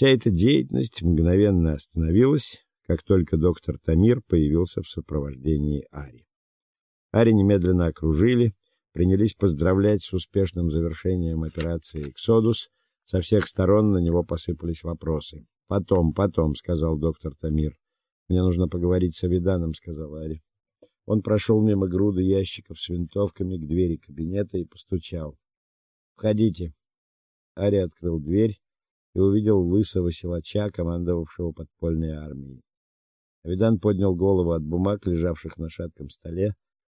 Вся эта деятельность мгновенно остановилась, как только доктор Тамир появился в сопровождении Ари. Ари немедленно окружили, принялись поздравлять с успешным завершением операции Эксодус. Со всех сторон на него посыпались вопросы. "Потом, потом", сказал доктор Тамир. "Мне нужно поговорить с Авиданом", сказал Ари. Он прошел мимо груды ящиков с винтовками к двери кабинета и постучал. "Входите". Ари открыл дверь и увидел лысого силача, командовавшего подпольной армией. Авидан поднял голову от бумаг, лежавших на шатком столе,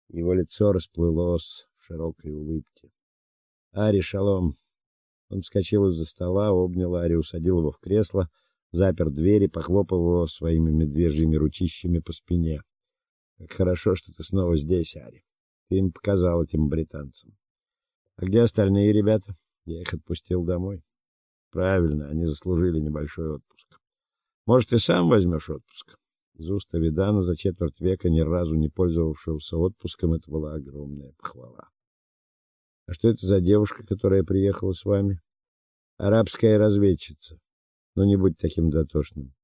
его лицо расплылось в широкой улыбке. "Ари, шалом". Он вскочил из-за стола, обнял Ари, усадил его в кресло, запер дверь и похлопал его своими медвежьими ручищами по спине. Как хорошо, что ты снова здесь, Ари. Ты им показал этим британцам. А где остальные ребята? Я их отпустил домой. Правильно, они заслужили небольшой отпуск. Может, ты сам возьмешь отпуск? Из уст Авидана за четверть века ни разу не пользовавшегося отпуском это была огромная похвала. А что это за девушка, которая приехала с вами? Арабская разведчица. Но не будь таким дотошным.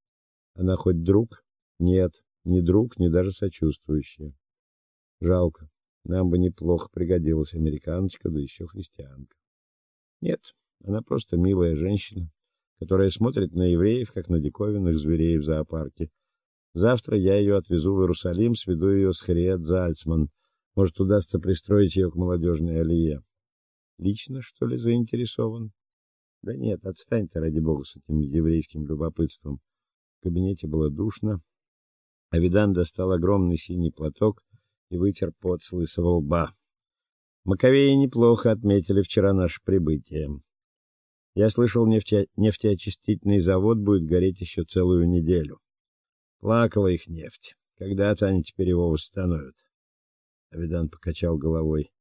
Она хоть друг? Нет, ни друг, ни даже сочувствующая. Жалко. Нам бы неплохо пригодилась американочка, да еще христианка. Нет, она просто милая женщина, которая смотрит на евреев, как на диковинных зверей в зоопарке. Завтра я ее отвезу в Иерусалим, сведу ее с Хриет Зальцман. Может, удастся пристроить ее к молодежной алие. Лично, что ли, заинтересован? Да нет, отстань ты, ради бога, с этим еврейским любопытством. В кабинете было душно. Авидан достал огромный синий платок и вытер пот с лысого лба. Маковеи неплохо отметили вчера наше прибытие. Я слышал, нефтя... нефтеочистительный завод будет гореть еще целую неделю. Плакала их нефть. Когда-то они теперь его восстановят. Авидан покачал головой.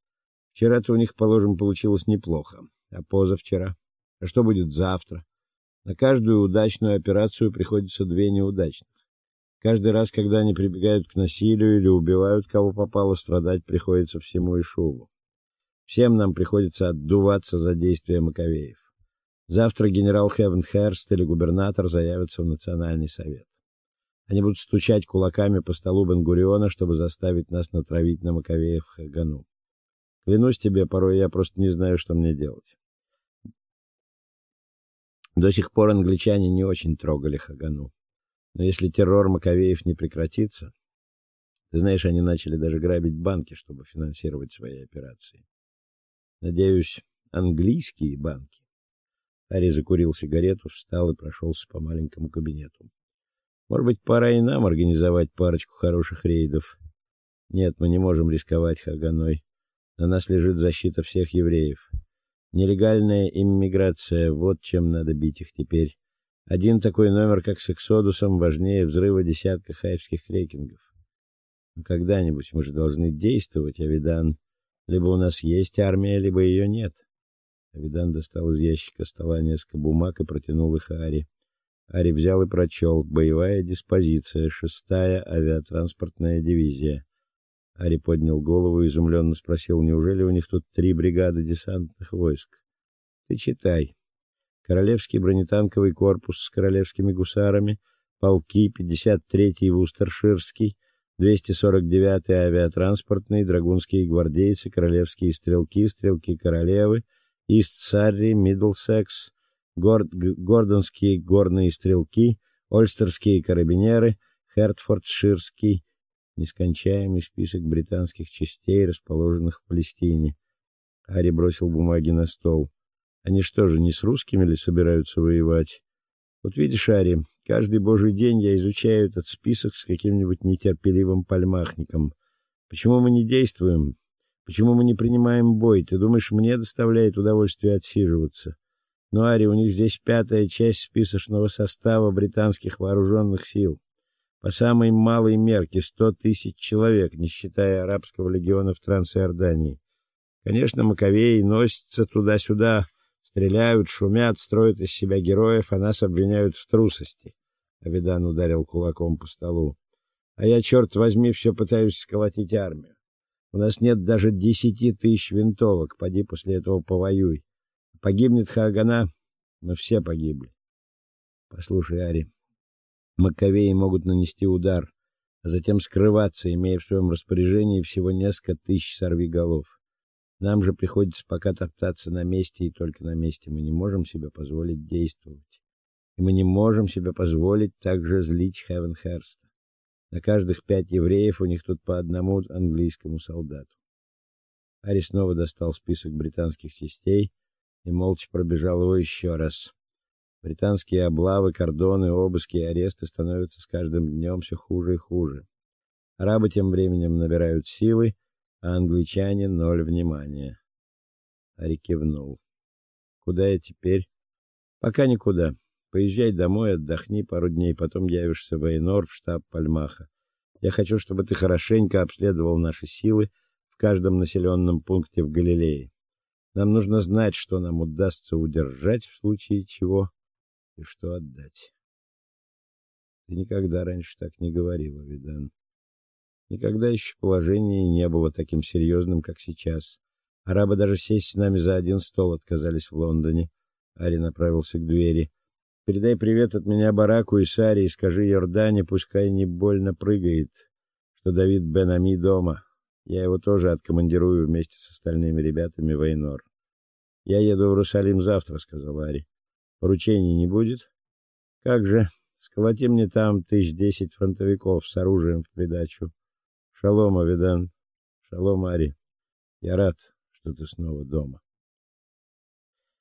Вчера-то у них, положим, получилось неплохо, а позавчера? А что будет завтра? На каждую удачную операцию приходится две неудачных. Каждый раз, когда они прибегают к насилию или убивают кого попало, страдать приходится всему Ишулу. Всем нам приходится отдуваться за действия Маковеев. Завтра генерал Хевенхерст или губернатор заявятся в национальный совет. Они будут стучать кулаками по столу Бен-Гуриона, чтобы заставить нас натравить на Маковеев Хагану. Клянусь тебе, порой я просто не знаю, что мне делать. До сих пор англичане не очень трогали Хагану. Но если террор Маковеев не прекратится, ты знаешь, они начали даже грабить банки, чтобы финансировать свои операции. Надеюсь, английские банки. Ари закурил сигарету, встал и прошелся по маленькому кабинету. Может быть, пора и нам организовать парочку хороших рейдов. Нет, мы не можем рисковать Хаганой. На нас лежит защита всех евреев. Нелегальная иммиграция вот чем надо бить их теперь. Один такой номер, как с Эксодусом, важнее взрыва десятка хайфских крекингов. Но когда-нибудь мы же должны действовать, Авидан. Либо у нас есть армия, либо ее нет. Авидан достал из ящика стола несколько бумаг и протянул их Ари. Ари взял и прочел «Боевая диспозиция, шестая авиатранспортная дивизия». Ари поднял голову и изумленно спросил, неужели у них тут три бригады десантных войск? «Ты читай». Королевский бронетанковый корпус с королевскими гусарами, полки 53-й Вустерширский, 249-й авиатранспортный, драгунские гвардейцы, королевские стрелки, стрелки королевы, Ист-Сарри, Миддлсекс, Горд Гордонские горные стрелки, Ольстерские карабинеры, Хертфордширский, нескончаемый список британских частей, расположенных в Палестине. Ари бросил бумаги на стол. Они что же, не с русскими ли собираются воевать? Вот видишь, Ари, каждый божий день я изучаю этот список с каким-нибудь нетерпеливым пальмахником. Почему мы не действуем? Почему мы не принимаем бой? Ты думаешь, мне доставляет удовольствие отсиживаться? Ну, Ари, у них здесь пятая часть списочного состава британских вооруженных сил. По самой малой мерке сто тысяч человек, не считая арабского легиона в Трансиордании. Конечно, маковеи носятся туда-сюда, Стреляют, шумят, строят из себя героев, а нас обвиняют в трусости. Авидан ударил кулаком по столу. А я, черт возьми, все пытаюсь сколотить армию. У нас нет даже десяти тысяч винтовок, поди после этого повоюй. Погибнет Хагана, мы все погибли. Послушай, Ари, Маковеи могут нанести удар, а затем скрываться, имея в своем распоряжении всего несколько тысяч сорвиголов. Нам же приходится пока топтаться на месте и только на месте. Мы не можем себе позволить действовать. И мы не можем себе позволить также злить Хевенхерста. На каждых пять евреев у них тут по одному английскому солдату. Ари снова достал список британских частей и молча пробежал его еще раз. Британские облавы, кордоны, обыски и аресты становятся с каждым днем все хуже и хуже. Арабы тем временем набирают силы, а англичане ноль внимания. Ари кивнул. Куда я теперь? Пока никуда. Поезжай домой, отдохни пару дней, потом явишься в Эйнор в штаб Пальмаха. Я хочу, чтобы ты хорошенько обследовал наши силы в каждом населенном пункте в Галилее. Нам нужно знать, что нам удастся удержать в случае чего и что отдать. Ты никогда раньше так не говорила, Видан. Никогда еще положение не было таким серьезным, как сейчас. Арабы даже сесть с нами за один стол отказались в Лондоне. Ари направился к двери. Передай привет от меня Бараку и Саре и скажи Йордане, пускай не больно прыгает, что Давид Бен-Ами дома. Я его тоже откомандирую вместе с остальными ребятами в Эйнор. Я еду в Иерусалим завтра, сказал Ари. Поручений не будет? Как же, сколоти мне там тысяч десять фронтовиков с оружием в придачу. Шалом, Авидан. Шалом, Ари. Я рад, что ты снова дома.